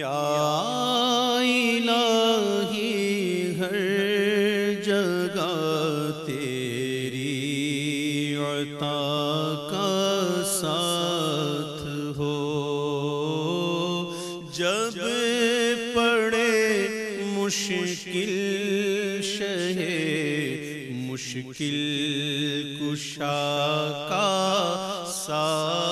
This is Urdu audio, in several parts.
یا الہی ہر جگہ تیری عطا کا ساتھ ہو۔ جب پڑے مشکل شہ مشکل کشا کا ساتھ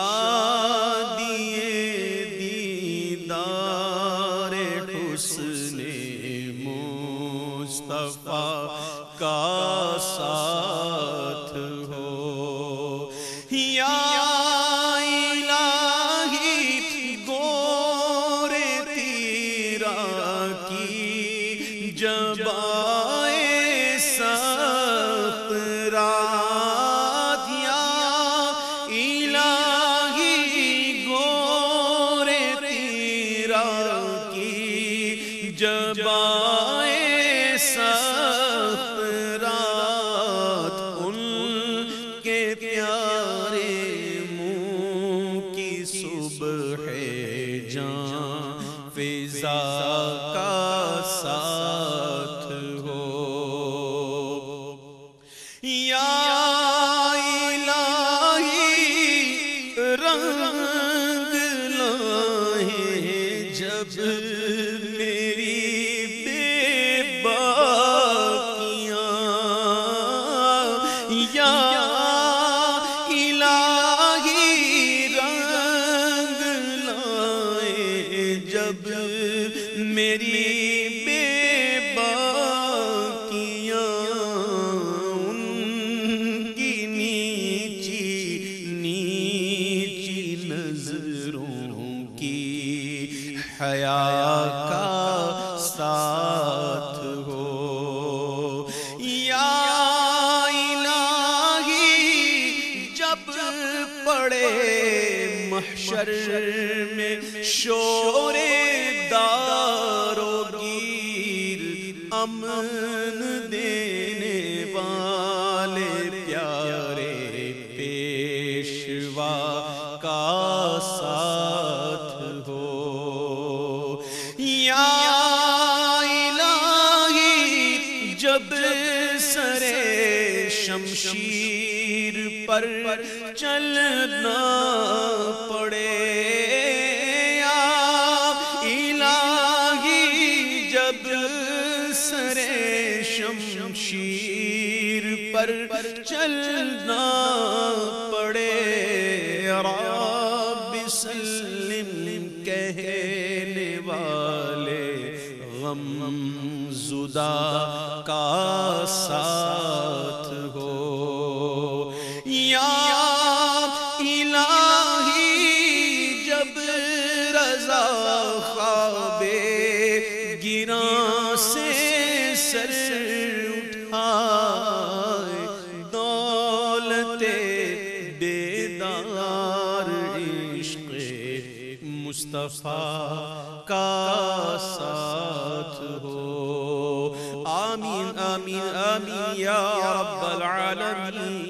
شادی جب آئے سخت رات ان کے پیارے منہ کی صبح جان فضا کا ساتھ یا الہی رنگ لائے جب میری بے باکیاں ان کی نیچی نیچی نظروں کی حیا کا محشر میں شور دارو گیر، امن دینے والے پیارے پیشوا کا ساتھ ہو۔ یا الہی، جب سرے شمشیر پر چلنا پڑے۔ یا الہی، جب سرے شمشیر پر چلنا پڑے۔ رب سلم کہنے والے غم زدہ کا ساتھ الہی جب رضا خواب گراں سے سر اٹھائے، دولت بیدار عشق مصطفیٰ کا ساتھ ہو۔ آمین آمین آمین، یا رب العالمین۔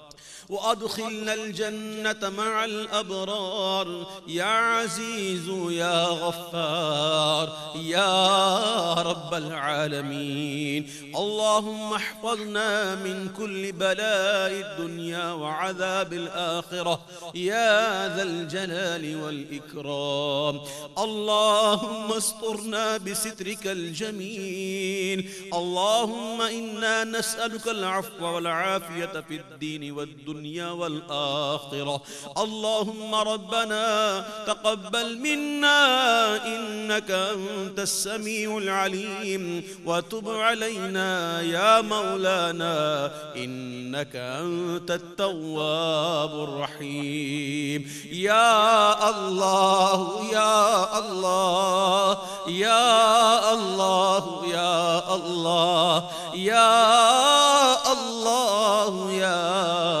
وأدخلنا الجنة مع الأبرار. يا عزيز، يا غفار، يا رب العالمين. اللهم احفظنا من كل بلاء الدنيا وعذاب الآخرة. يا ذا الجلال والإكرام. اللهم استرنا بسترك الجميل. اللهم إنا نسألك العفو والعافية في الدين والدنيا. والدنيا والآخرة. اللهم ربنا تقبل منا إنك أنت السميع العليم. وتب علينا يا مولانا إنك أنت التواب الرحيم. يا الله يا الله يا الله يا الله يا الله يا الله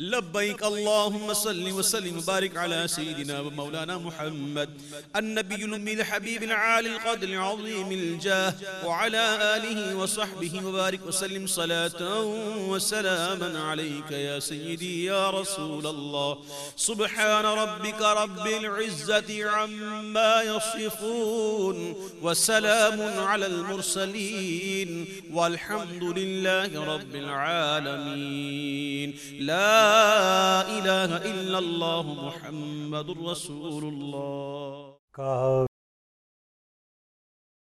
لبيك اللهم صل وسلم وبارك على سيدنا ومولانا محمد النبي الأمي الحبيب العالي القدر العظيم الجاه وعلى آله وصحبه وبارك وسلم صلاة وسلاما عليك يا سيدي يا رسول الله سبحان ربك رب العزة عما يصفون وسلام على المرسلين والحمد لله رب العالمين لا إله الا الله محمد رسول الله.